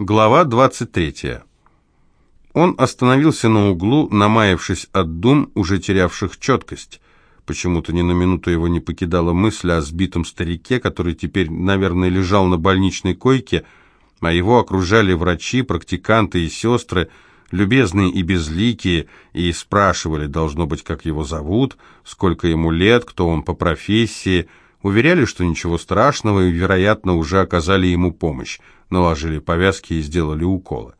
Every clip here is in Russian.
Глава 23. Он остановился на углу, намаявшись от дум, уже терявших четкость. Почему-то ни на минуту его не покидала мысль о сбитом старике, который теперь, наверное, лежал на больничной койке, а его окружали врачи, практиканты и сестры, любезные и безликие, и спрашивали, должно быть, как его зовут, сколько ему лет, кто он по профессии, уверяли, что ничего страшного и, вероятно, уже оказали ему помощь наложили повязки и сделали уколы.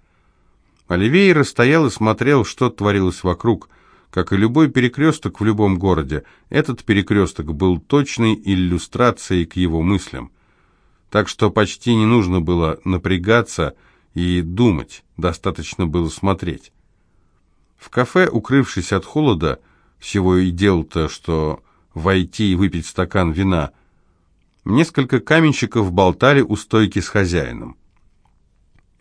Оливейра стоял и смотрел, что творилось вокруг. Как и любой перекресток в любом городе, этот перекресток был точной иллюстрацией к его мыслям. Так что почти не нужно было напрягаться и думать, достаточно было смотреть. В кафе, укрывшись от холода, всего и дел-то, что войти и выпить стакан вина, несколько каменщиков болтали у стойки с хозяином.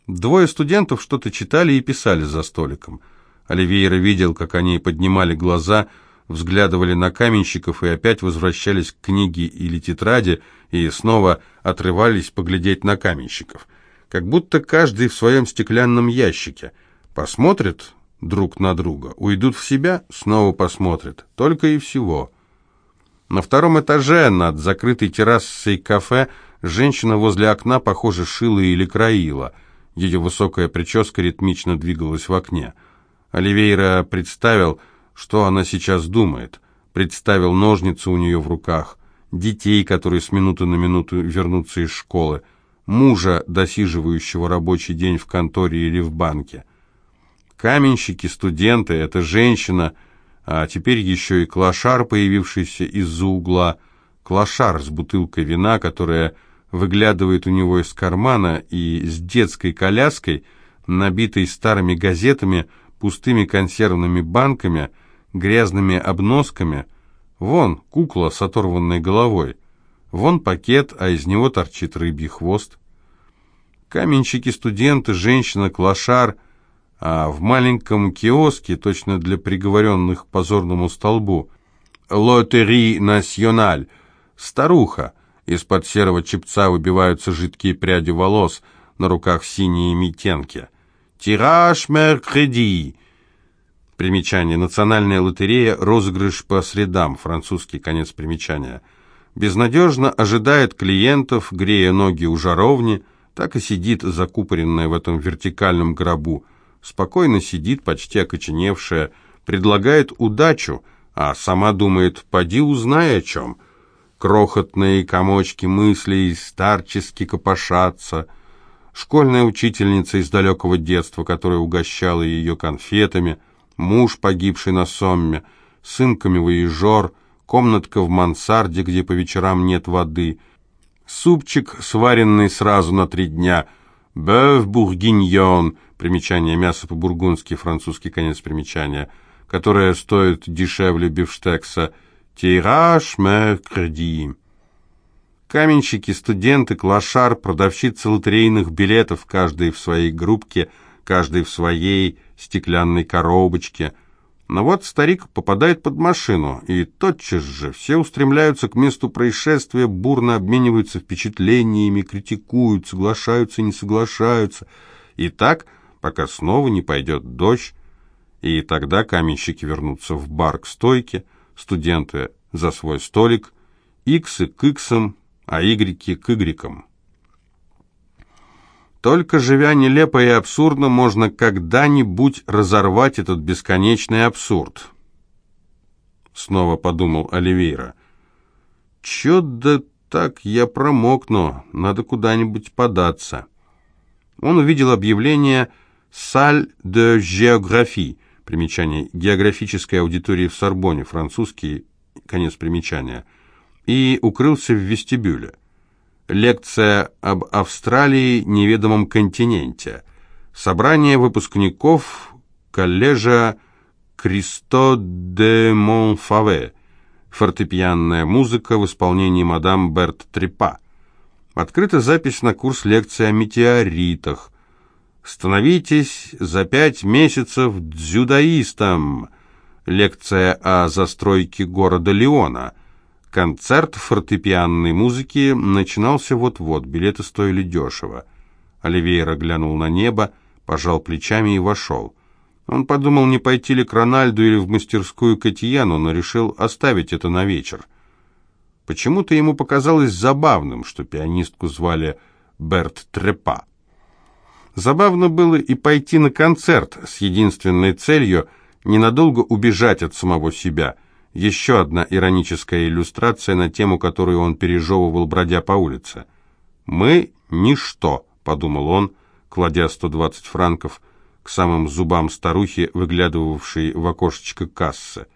Двое студентов что-то читали и писали за столиком. Оливейра видел, как они поднимали глаза, взглядывали на каменщиков и опять возвращались к книге или тетради и снова отрывались поглядеть на каменщиков. Как будто каждый в своем стеклянном ящике. Посмотрят друг на друга, уйдут в себя, снова посмотрят. Только и всего. На втором этаже над закрытой террасой кафе женщина возле окна, похоже, шила или краила – ее высокая прическа ритмично двигалась в окне. Оливейра представил, что она сейчас думает. Представил ножницы у нее в руках, детей, которые с минуты на минуту вернутся из школы, мужа, досиживающего рабочий день в конторе или в банке. Каменщики, студенты, эта женщина, а теперь еще и клошар, появившийся из-за угла, клошар с бутылкой вина, которая выглядывает у него из кармана и с детской коляской, набитой старыми газетами, пустыми консервными банками, грязными обносками. Вон кукла с оторванной головой. Вон пакет, а из него торчит рыбий хвост. Каменщики-студенты, женщина-клошар, а в маленьком киоске, точно для приговоренных к позорному столбу, «Лотери Националь», старуха, из-под серого чепца выбиваются жидкие пряди волос, на руках синие митенки. «Тираж меркреди!» Примечание. Национальная лотерея. Розыгрыш по средам. Французский конец примечания. Безнадежно ожидает клиентов, грея ноги у жаровни, так и сидит закупоренная в этом вертикальном гробу. Спокойно сидит, почти окоченевшая, предлагает удачу, а сама думает, поди узнай о чем – крохотные комочки мыслей старчески копошатся. Школьная учительница из далекого детства, которая угощала ее конфетами, муж, погибший на Сомме, сын камевоежор, комнатка в мансарде, где по вечерам нет воды, супчик, сваренный сразу на три дня, бœuf bourguignon, примечание мясо по-бургундски, французский конец примечания, которое стоит дешевле бифштекса, Тираж меркреди. Каменщики, студенты, клошар, продавщицы лотерейных билетов, каждый в своей группке, каждый в своей стеклянной коробочке. Но вот старик попадает под машину, и тотчас же все устремляются к месту происшествия, бурно обмениваются впечатлениями, критикуют, соглашаются, не соглашаются. И так, пока снова не пойдет дождь, и тогда каменщики вернутся в бар к стойке, студенты за свой столик, иксы к иксам, а игреки к игрекам. Только живя нелепо и абсурдно, можно когда-нибудь разорвать этот бесконечный абсурд. Снова подумал Оливейра. Чё да так я промокну, надо куда-нибудь податься. Он увидел объявление «Саль де géographie», Примечание. Географическая аудитория в Сорбоне. Французский. Конец примечания. И укрылся в вестибюле. Лекция об Австралии, неведомом континенте. Собрание выпускников коллежа Кристо де Монфаве. Фортепианная музыка в исполнении мадам Берт Трепа. Открыта запись на курс лекции о метеоритах. Становитесь за пять месяцев дзюдоистом. Лекция о застройке города Леона. Концерт фортепианной музыки начинался вот-вот, билеты стоили дешево. Оливейра глянул на небо, пожал плечами и вошел. Он подумал, не пойти ли к Рональду или в мастерскую Катьяну, но решил оставить это на вечер. Почему-то ему показалось забавным, что пианистку звали Берт Трепа. Забавно было и пойти на концерт с единственной целью ненадолго убежать от самого себя. Еще одна ироническая иллюстрация на тему, которую он пережевывал, бродя по улице. «Мы — ничто», — подумал он, кладя 120 франков к самым зубам старухи, выглядывавшей в окошечко кассы.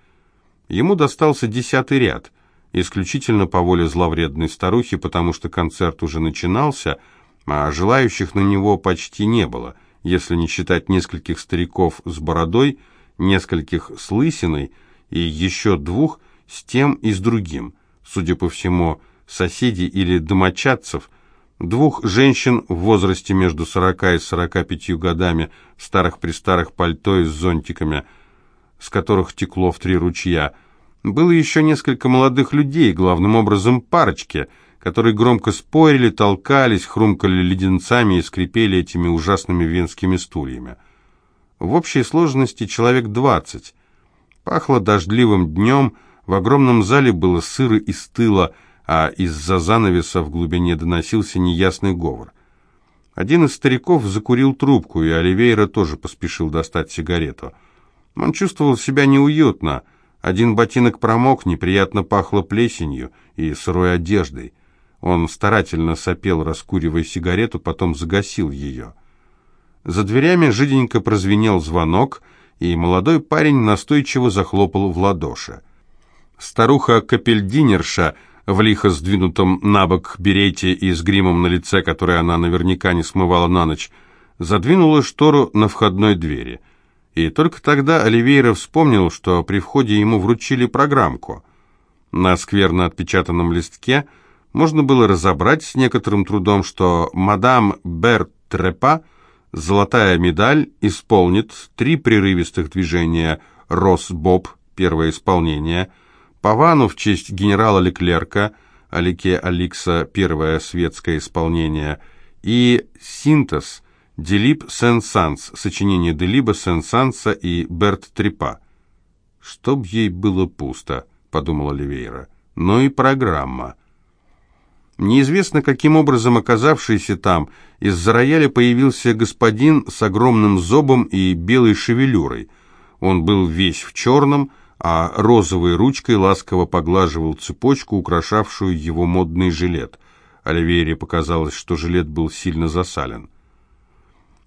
Ему достался десятый ряд, исключительно по воле зловредной старухи, потому что концерт уже начинался, а желающих на него почти не было, если не считать нескольких стариков с бородой, нескольких с лысиной и еще двух с тем и с другим, судя по всему, соседей или домочадцев – Двух женщин в возрасте между 40 и 45 годами, старых-престарых пальто и с зонтиками, с которых текло в три ручья. Было еще несколько молодых людей, главным образом парочки, которые громко спорили, толкались, хрумкали леденцами и скрипели этими ужасными венскими стульями. В общей сложности человек двадцать. Пахло дождливым днем, в огромном зале было сыро и стыло, а из-за занавеса в глубине доносился неясный говор. Один из стариков закурил трубку, и Оливейра тоже поспешил достать сигарету. Он чувствовал себя неуютно. Один ботинок промок, неприятно пахло плесенью и сырой одеждой. Он старательно сопел, раскуривая сигарету, потом загасил ее. За дверями жиденько прозвенел звонок, и молодой парень настойчиво захлопал в ладоши. Старуха-капельдинерша — в лихо сдвинутом на бок берете и с гримом на лице, который она наверняка не смывала на ночь, задвинула штору на входной двери. И только тогда Оливейра вспомнил, что при входе ему вручили программку. На скверно отпечатанном листке можно было разобрать с некоторым трудом, что мадам Бертрепа «Золотая медаль» исполнит три прерывистых движения «Рос-Боб» первое исполнение – Павану в честь генерала Леклерка, Алике Аликса, первое светское исполнение, и «Синтез», Делиб Сен-Санс, сочинение Делиба Сен-Санса и Берт Трепа. «Чтоб ей было пусто», — подумал Оливейра, — «но и программа». Неизвестно, каким образом оказавшийся там, из-за рояля появился господин с огромным зобом и белой шевелюрой. Он был весь в черном, а розовой ручкой ласково поглаживал цепочку, украшавшую его модный жилет. Оливейре показалось, что жилет был сильно засален.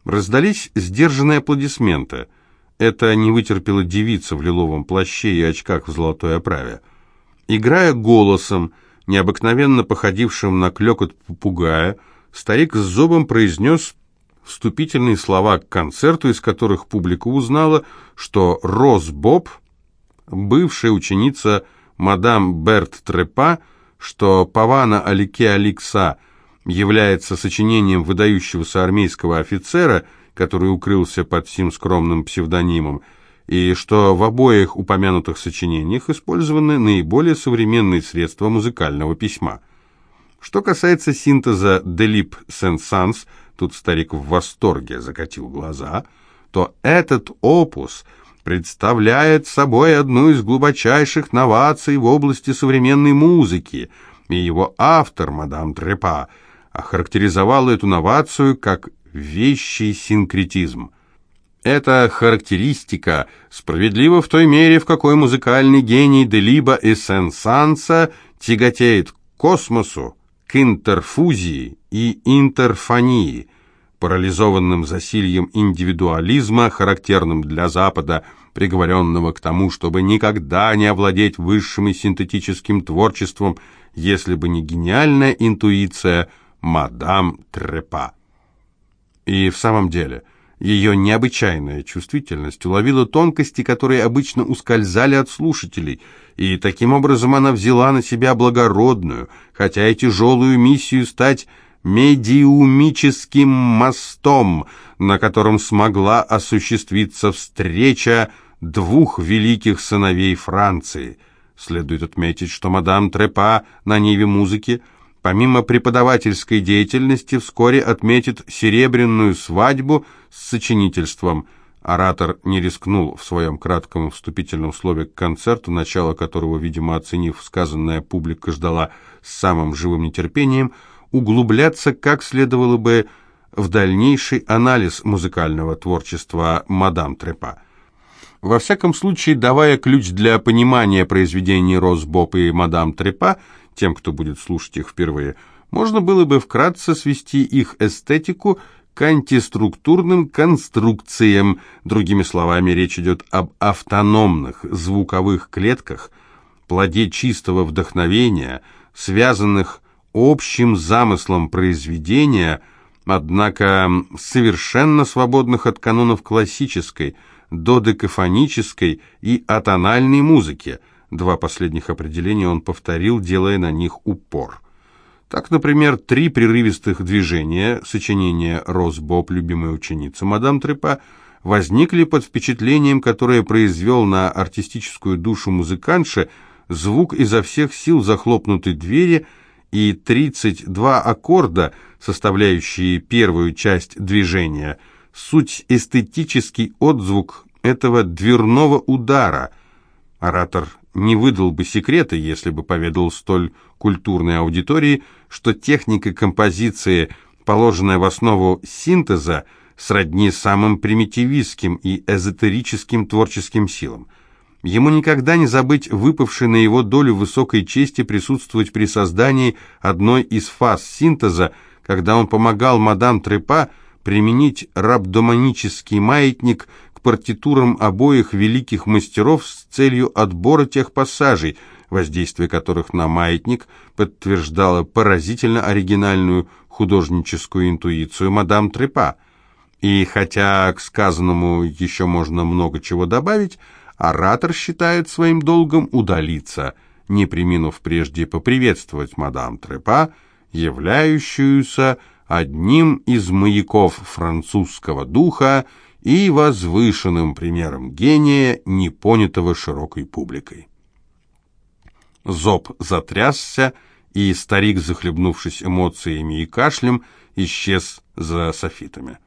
Раздались сдержанные аплодисменты. Это не вытерпела девица в лиловом плаще и очках в золотой оправе. Играя голосом, необыкновенно походившим на клекот попугая, старик с зубом произнес вступительные слова к концерту, из которых публика узнала, что Роз Боб — бывшая ученица мадам Берт Трепа, что Павана Алике Аликса является сочинением выдающегося армейского офицера, который укрылся под сим скромным псевдонимом, и что в обоих упомянутых сочинениях использованы наиболее современные средства музыкального письма. Что касается синтеза «Делип Сен-Санс», тут старик в восторге закатил глаза, то этот опус – представляет собой одну из глубочайших новаций в области современной музыки, и его автор, мадам Трепа, охарактеризовал эту новацию как вещий синкретизм. Эта характеристика справедлива в той мере, в какой музыкальный гений Делиба и Сен-Санса тяготеет к космосу, к интерфузии и интерфонии – парализованным засильем индивидуализма, характерным для Запада, приговоренного к тому, чтобы никогда не овладеть высшим и синтетическим творчеством, если бы не гениальная интуиция мадам Трепа. И в самом деле, ее необычайная чувствительность уловила тонкости, которые обычно ускользали от слушателей, и таким образом она взяла на себя благородную, хотя и тяжелую миссию стать медиумическим мостом, на котором смогла осуществиться встреча двух великих сыновей Франции. Следует отметить, что мадам Трепа на ниве музыки помимо преподавательской деятельности, вскоре отметит серебряную свадьбу с сочинительством. Оратор не рискнул в своем кратком вступительном слове к концерту, начало которого, видимо, оценив сказанное, публика ждала с самым живым нетерпением, углубляться, как следовало бы, в дальнейший анализ музыкального творчества мадам Трепа. Во всяком случае, давая ключ для понимания произведений Росбоп и мадам Трепа, тем, кто будет слушать их впервые, можно было бы вкратце свести их эстетику к антиструктурным конструкциям. Другими словами, речь идет об автономных звуковых клетках, плоде чистого вдохновения, связанных общим замыслом произведения, однако совершенно свободных от канонов классической, додекафонической и атональной музыки. Два последних определения он повторил, делая на них упор. Так, например, три прерывистых движения, сочинения Росбоб, любимой ученицы мадам Трепа, возникли под впечатлением, которое произвел на артистическую душу музыканши звук изо всех сил захлопнутой двери и 32 аккорда, составляющие первую часть движения, суть эстетический отзвук этого дверного удара. Оратор не выдал бы секрета, если бы поведал столь культурной аудитории, что техника композиции, положенная в основу синтеза, сродни самым примитивистским и эзотерическим творческим силам. Ему никогда не забыть выпавшей на его долю высокой чести присутствовать при создании одной из фаз синтеза, когда он помогал мадам Трепа применить рабдоманический маятник партитурам обоих великих мастеров с целью отбора тех пассажей, воздействие которых на маятник подтверждало поразительно оригинальную художническую интуицию мадам Трепа. И хотя к сказанному еще можно много чего добавить, оратор считает своим долгом удалиться, не приминув прежде поприветствовать мадам Трепа, являющуюся одним из маяков французского духа и возвышенным примером гения, непонятого широкой публикой. Зоб затрясся, и старик, захлебнувшись эмоциями и кашлем, исчез за софитами.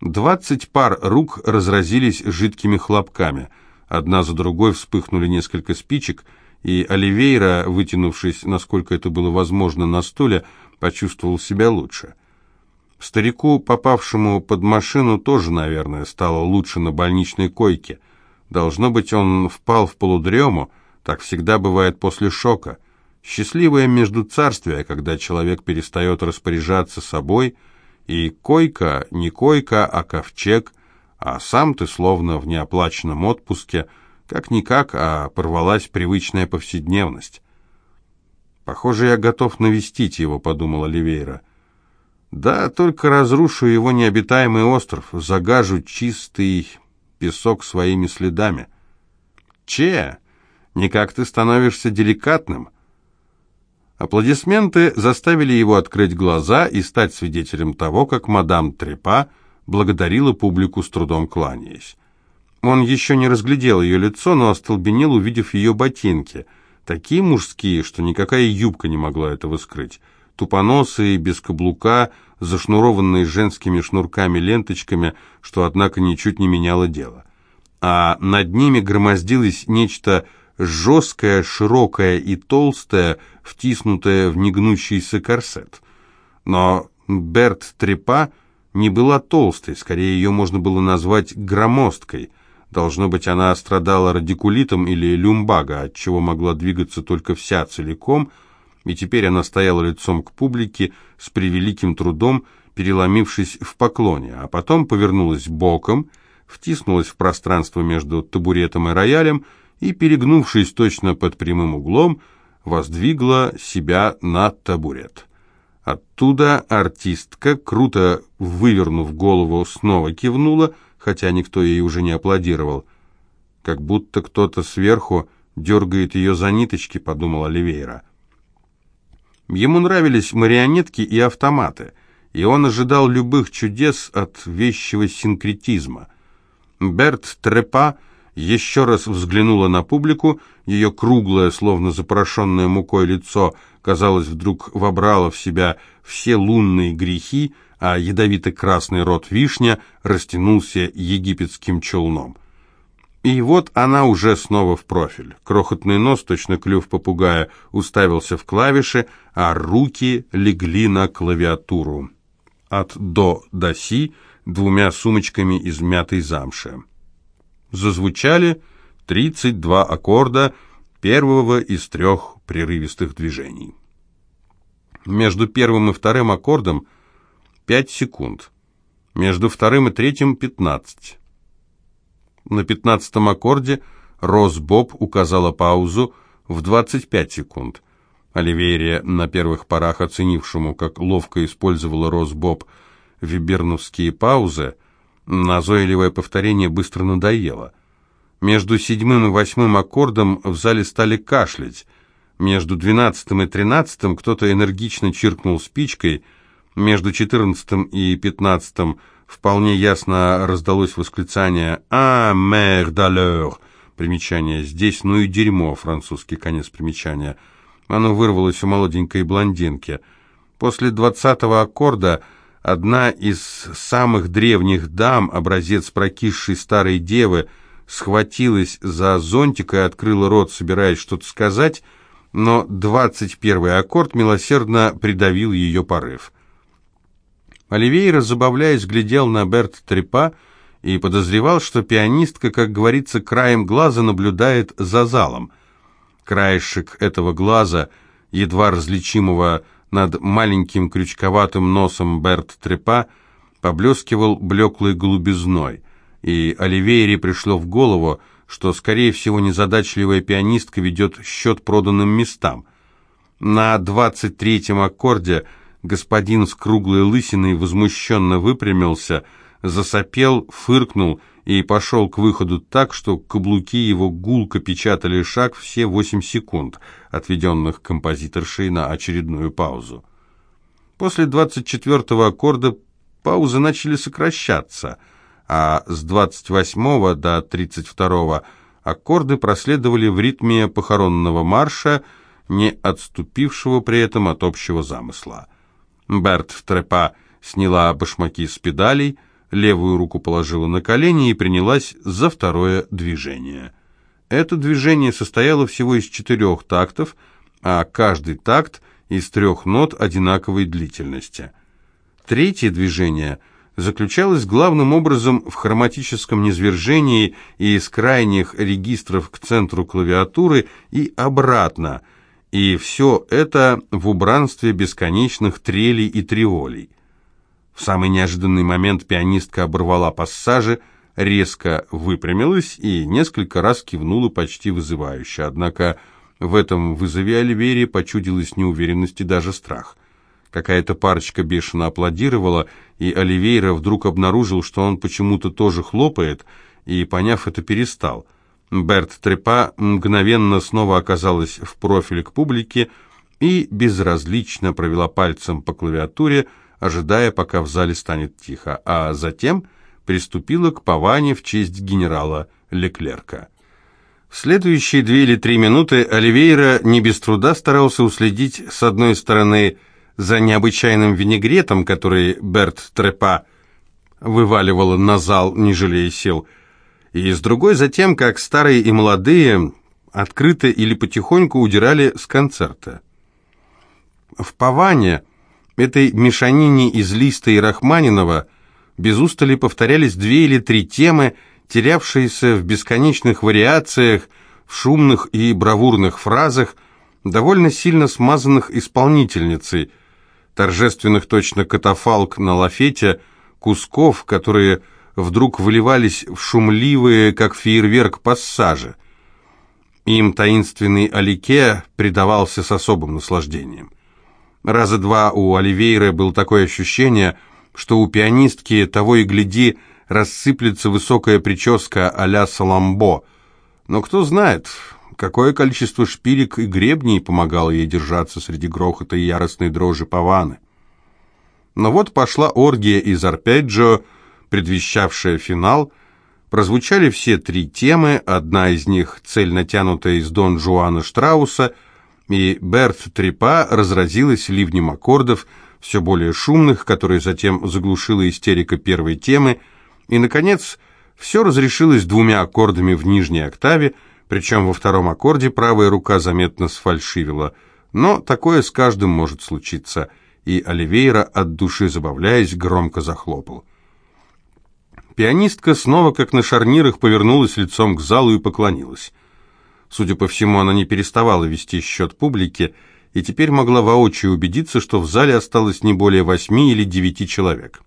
Двадцать пар рук разразились жидкими хлопками. Одна за другой вспыхнули несколько спичек, и Оливейра, вытянувшись, насколько это было возможно, на стуле, почувствовал себя лучше. Старику, попавшему под машину, тоже, наверное, стало лучше на больничной койке. Должно быть, он впал в полудрему, так всегда бывает после шока. Счастливое междуцарствие, когда человек перестает распоряжаться собой, и койка не койка, а ковчег, а сам ты словно в неоплаченном отпуске, как-никак, а порвалась привычная повседневность. «Похоже, я готов навестить его», — подумал Оливейра. «Да, только разрушу его необитаемый остров, загажу чистый песок своими следами». «Че? Никак ты становишься деликатным». Аплодисменты заставили его открыть глаза и стать свидетелем того, как мадам Трепа благодарила публику с трудом кланяясь. Он еще не разглядел ее лицо, но остолбенел, увидев ее ботинки — Такие мужские, что никакая юбка не могла этого скрыть. Тупоносые, без каблука, зашнурованные женскими шнурками-ленточками, что, однако, ничуть не меняло дело. А над ними громоздилось нечто жесткое, широкое и толстое, втиснутое в негнущийся корсет. Но Берт Трепа не была толстой, скорее ее можно было назвать громоздкой – Должно быть, она страдала радикулитом или люмбаго, от чего могла двигаться только вся целиком, и теперь она стояла лицом к публике с превеликим трудом, переломившись в поклоне, а потом повернулась боком, втиснулась в пространство между табуретом и роялем и, перегнувшись точно под прямым углом, воздвигла себя на табурет. Оттуда артистка, круто вывернув голову, снова кивнула — хотя никто ей уже не аплодировал. «Как будто кто-то сверху дергает ее за ниточки», — подумал Оливейра. Ему нравились марионетки и автоматы, и он ожидал любых чудес от вещего синкретизма. Берт Трепа еще раз взглянула на публику, ее круглое, словно запорошенное мукой лицо казалось, вдруг вобрала в себя все лунные грехи, а ядовито-красный рот вишня растянулся египетским челном. И вот она уже снова в профиль. Крохотный нос, точно клюв попугая, уставился в клавиши, а руки легли на клавиатуру. От до до си двумя сумочками из мятой замши. Зазвучали 32 аккорда первого из трех прерывистых движений. Между первым и вторым аккордом 5 секунд. Между вторым и третьим 15. На пятнадцатом аккорде Рос Боб указала паузу в 25 секунд. Оливерия, на первых порах оценившему, как ловко использовала Рос Боб виберновские паузы, назойливое повторение быстро надоело. Между седьмым и восьмым аккордом в зале стали кашлять. Между двенадцатым и тринадцатым кто-то энергично чиркнул спичкой. Между четырнадцатым и пятнадцатым вполне ясно раздалось восклицание «А, мэр далер!» Примечание «Здесь ну и дерьмо», французский конец примечания. Оно вырвалось у молоденькой блондинки. После двадцатого аккорда одна из самых древних дам, образец прокисшей старой девы, схватилась за зонтик и открыла рот, собираясь что-то сказать, но двадцать первый аккорд милосердно придавил ее порыв. Оливейра, забавляясь, глядел на Берт Трепа и подозревал, что пианистка, как говорится, краем глаза наблюдает за залом. Краешек этого глаза, едва различимого над маленьким крючковатым носом Берт Трепа, поблескивал блеклой голубизной, и Оливейре пришло в голову, что, скорее всего, незадачливая пианистка ведет счет проданным местам. На двадцать третьем аккорде – Господин с круглой лысиной возмущенно выпрямился, засопел, фыркнул и пошел к выходу так, что каблуки его гулко печатали шаг все восемь секунд, отведенных композиторшей на очередную паузу. После двадцать четвертого аккорда паузы начали сокращаться, а с двадцать восьмого до тридцать второго аккорды проследовали в ритме похоронного марша, не отступившего при этом от общего замысла. Берт Трепа сняла башмаки с педалей, левую руку положила на колени и принялась за второе движение. Это движение состояло всего из четырех тактов, а каждый такт из трех нот одинаковой длительности. Третье движение заключалось главным образом в хроматическом низвержении из крайних регистров к центру клавиатуры и обратно – и все это в убранстве бесконечных трелей и триолей. В самый неожиданный момент пианистка оборвала пассажи, резко выпрямилась и несколько раз кивнула почти вызывающе, однако в этом вызове Оливерии почудилась неуверенность и даже страх. Какая-то парочка бешено аплодировала, и Оливейра вдруг обнаружил, что он почему-то тоже хлопает, и, поняв это, перестал – Берт Трепа мгновенно снова оказалась в профиле к публике и безразлично провела пальцем по клавиатуре, ожидая, пока в зале станет тихо, а затем приступила к паване в честь генерала Леклерка. В следующие две или три минуты Оливейра не без труда старался уследить, с одной стороны, за необычайным винегретом, который Берт Трепа вываливала на зал, не жалея сил, и с другой затем, как старые и молодые открыто или потихоньку удирали с концерта. В Паване, этой мешанине из Листа и Рахманинова, без устали повторялись две или три темы, терявшиеся в бесконечных вариациях, в шумных и бравурных фразах, довольно сильно смазанных исполнительницей, торжественных точно катафалк на лафете, кусков, которые вдруг выливались в шумливые, как фейерверк, пассажи. Им таинственный Алике предавался с особым наслаждением. Раза два у Оливейра было такое ощущение, что у пианистки того и гляди рассыплется высокая прическа а-ля Саламбо. Но кто знает, какое количество шпилек и гребней помогало ей держаться среди грохота и яростной дрожи паваны. Но вот пошла оргия из арпеджио, предвещавшая финал, прозвучали все три темы, одна из них, цель натянутая из Дон Жуана Штрауса, и Берт Трепа разразилась ливнем аккордов, все более шумных, которые затем заглушила истерика первой темы, и, наконец, все разрешилось двумя аккордами в нижней октаве, причем во втором аккорде правая рука заметно сфальшивила, но такое с каждым может случиться, и Оливейра, от души забавляясь, громко захлопал. Пианистка снова, как на шарнирах, повернулась лицом к залу и поклонилась. Судя по всему, она не переставала вести счет публике, и теперь могла воочию убедиться, что в зале осталось не более восьми или девяти человек.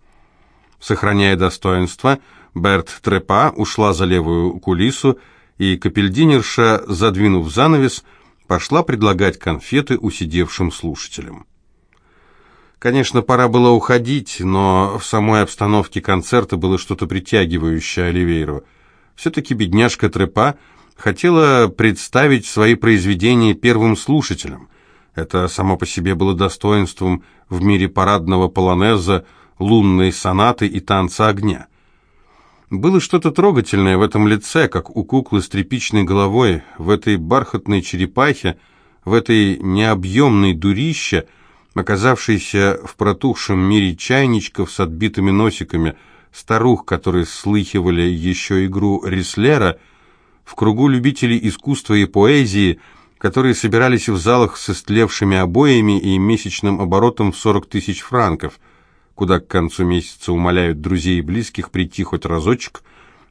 Сохраняя достоинство, Берт Трепа ушла за левую кулису, и капельдинерша, задвинув занавес, пошла предлагать конфеты усидевшим слушателям. Конечно, пора было уходить, но в самой обстановке концерта было что-то притягивающее Оливейру. Все-таки бедняжка Трепа хотела представить свои произведения первым слушателям. Это само по себе было достоинством в мире парадного полонеза, лунной сонаты и танца огня. Было что-то трогательное в этом лице, как у куклы с тряпичной головой, в этой бархатной черепахе, в этой необъемной дурище – оказавшийся в протухшем мире чайничков с отбитыми носиками, старух, которые слыхивали еще игру Рислера, в кругу любителей искусства и поэзии, которые собирались в залах с истлевшими обоями и месячным оборотом в 40 тысяч франков, куда к концу месяца умоляют друзей и близких прийти хоть разочек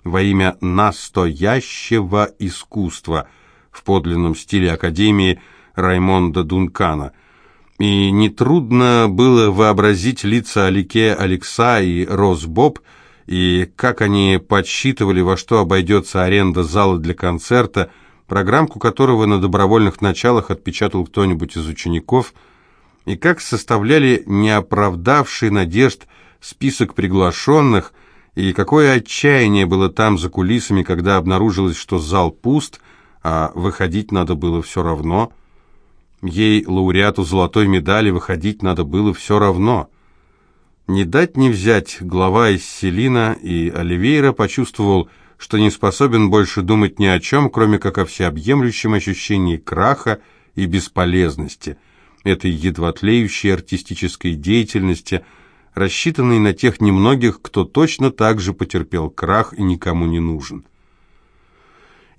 во имя настоящего искусства в подлинном стиле Академии Раймонда Дункана – и нетрудно было вообразить лица Алике Алекса и Рос Боб, и как они подсчитывали, во что обойдется аренда зала для концерта, программку которого на добровольных началах отпечатал кто-нибудь из учеников, и как составляли неоправдавший надежд список приглашенных, и какое отчаяние было там за кулисами, когда обнаружилось, что зал пуст, а выходить надо было все равно – Ей, лауреату золотой медали, выходить надо было все равно. Не дать не взять глава из Селина, и Оливейра почувствовал, что не способен больше думать ни о чем, кроме как о всеобъемлющем ощущении краха и бесполезности, этой едва тлеющей артистической деятельности, рассчитанной на тех немногих, кто точно так же потерпел крах и никому не нужен.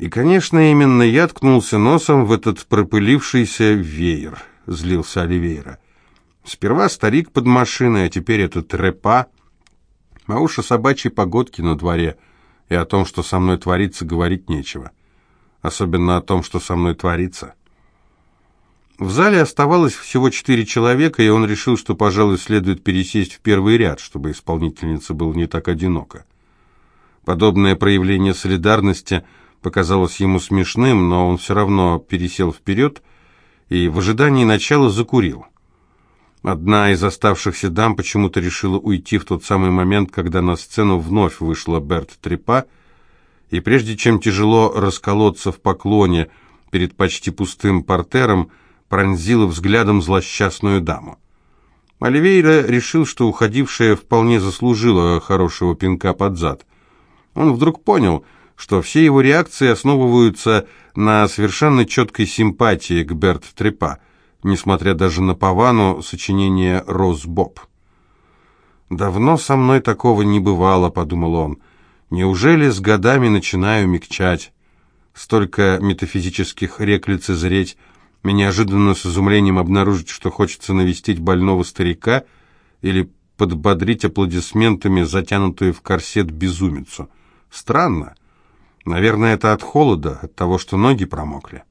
И, конечно, именно я ткнулся носом в этот пропылившийся веер, злился Оливейра. Сперва старик под машиной, а теперь этот рэпа. А уж о собачьей погодке на дворе и о том, что со мной творится, говорить нечего. Особенно о том, что со мной творится. В зале оставалось всего четыре человека, и он решил, что, пожалуй, следует пересесть в первый ряд, чтобы исполнительница была не так одинока. Подобное проявление солидарности – показалось ему смешным, но он все равно пересел вперед и в ожидании начала закурил. Одна из оставшихся дам почему-то решила уйти в тот самый момент, когда на сцену вновь вышла Берт Трепа, и прежде чем тяжело расколоться в поклоне перед почти пустым портером, пронзила взглядом злосчастную даму. Оливейра решил, что уходившая вполне заслужила хорошего пинка под зад. Он вдруг понял – что все его реакции основываются на совершенно четкой симпатии к Берт Трепа, несмотря даже на Павану сочинение «Роз Боб». «Давно со мной такого не бывало», — подумал он. «Неужели с годами начинаю мягчать? Столько метафизических рек лицезреть, и неожиданно с изумлением обнаружить, что хочется навестить больного старика или подбодрить аплодисментами затянутую в корсет безумицу. Странно. Наверное, это от холода, от того, что ноги промокли.